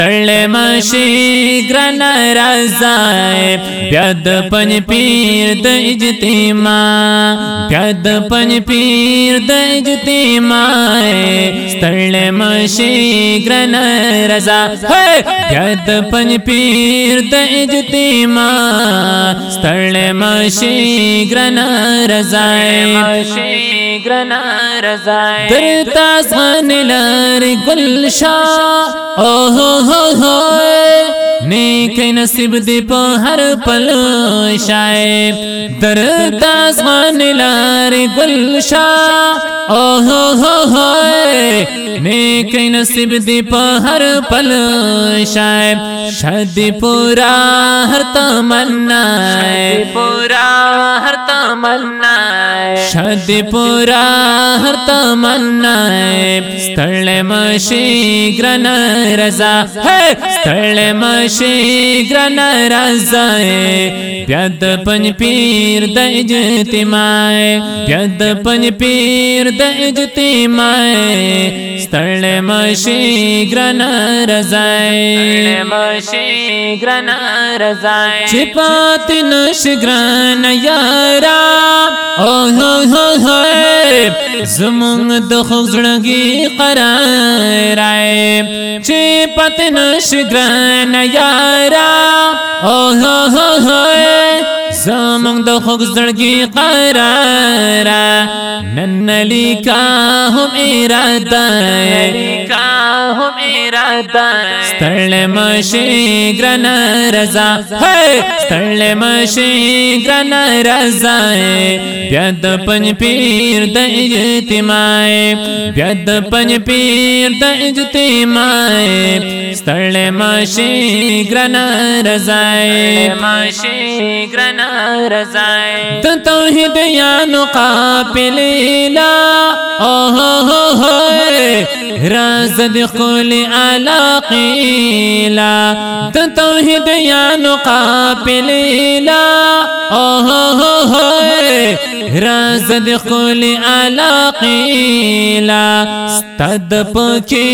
ستړ مشي ګران رضای بیاد پن پیر د اجتماع بیاد پن پیر د اجتماع ستړ مشي ګران رضا بیاد پن پیر د اجتماع ستړ مشي ګران رضای ګران رضای درتا ځان لار گلشا او ہو ہو ہو نیک نصیب دی په هر پل شای در داسمان لار گلشا او ہو ہو نیک نصیب دی په هر پل شای شادی پورا ہر تمنا پورا ہر تمنا شادی پورا ہر تمنا ستړ مشي ګرن رضا ستړ مشي ګرن رضا بیا د پن پیر د اجتماع بیا د پن پیر د اجتماع ستړ مشي ګرن رضا مشي ګرن رضا چې پات نش ګرن یارا او هو هو هو زمونږ د خوځړګي قرار راي چې پته نش یارا۔ او هو هو هو زمونږ د قرار نن لیکا هم اراده لیکا هم اراده ستړل مشي ګران رضا ستړل مشي ګران رضا بیا د پن پیر د اجتماع بیا د پن پیر د اجتماع ستړل ګرن ګرن د توحید هو هو راز د خل علاقیلا د توحید یانو قافلیلا اوہ هو هو هو راز د خل علاقیلا. ستد پکې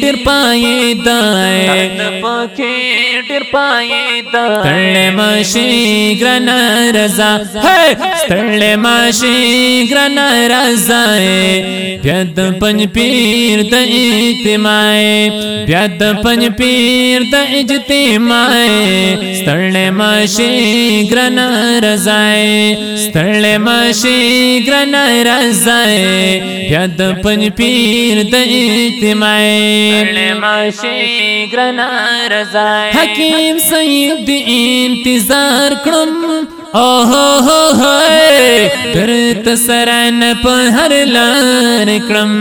ډیر پای دای ستد پکې ډیر پای دای تړل ماشي ګرن رضا. ستړل ماشي ګرن رضا بیا د پنځ پیر د اجتماع بیا د پنځ پیر د اجتماع ستړل ماشي ګرن رضا ستړل ماشي ګرن رضا بیا د پنځ پیر د اجتماع ماشي ګرن رضا حکیم سید دی انتظار کړم او هو هو هو درت سرن په هر لار کړم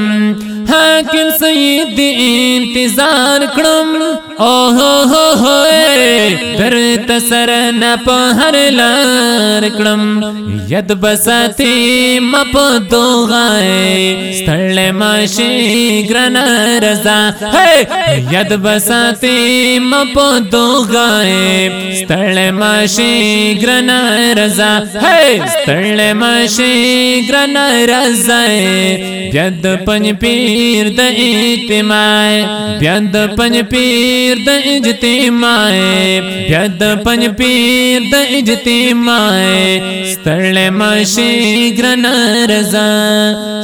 حاکم سید دی انتظار کړم او هو هو هو درت سرن په لار ید بساتی مپ دوغای ستړل ماشي ګرن رضا ید بساتی مپ دوغای ستړل ماشي ګرن رضا ستړل ماشي ګرن رضا ید پنځ پیر د اجتماع ید پنځ پیر د اجتماع ید پنځ پیر د اجتماع ستړل ماشي ګرن رضا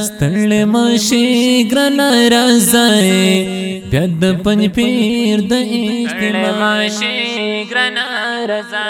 ستړل ماشي ګرن رضا ید پنځ پیر د اجتماع ماشي ګرن رضا